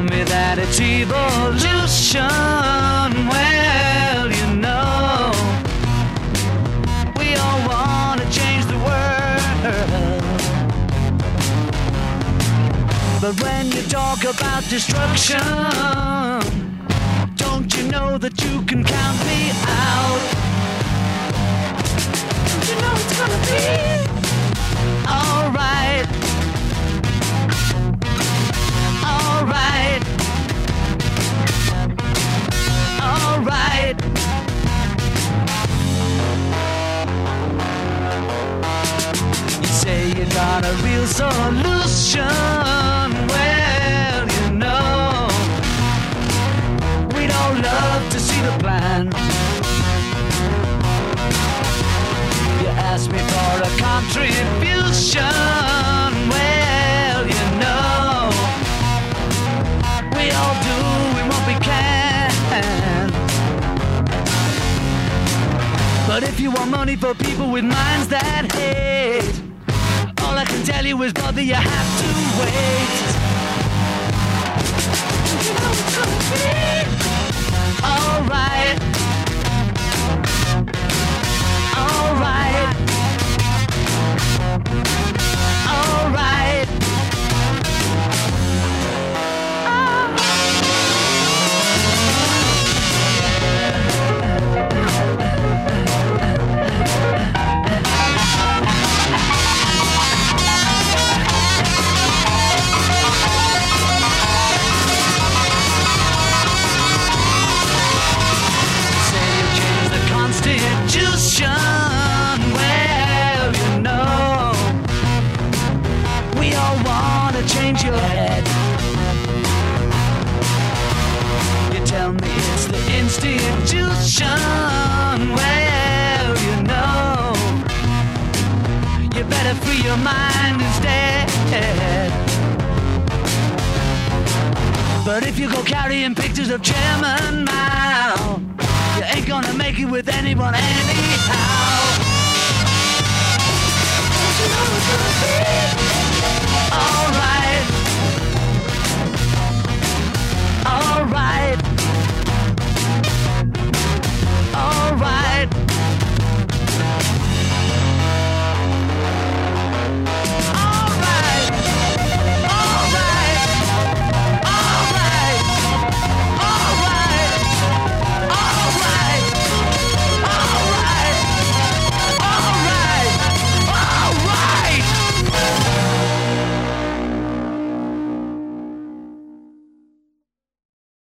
Humanity evolution. Well, you know, we all want to change the world. But when you talk about destruction, don't you know that you can count me got a real solution. Well, you know, we'd all love to see the plan. You ask me for a contribution. Well, you know, we all do what we can. But if you want money for people with minds that hate, I can tell you is, brother, you have to wait. Your mind instead. But if you go carrying pictures of Chairman Mao, you ain't gonna make it with anyone anyhow.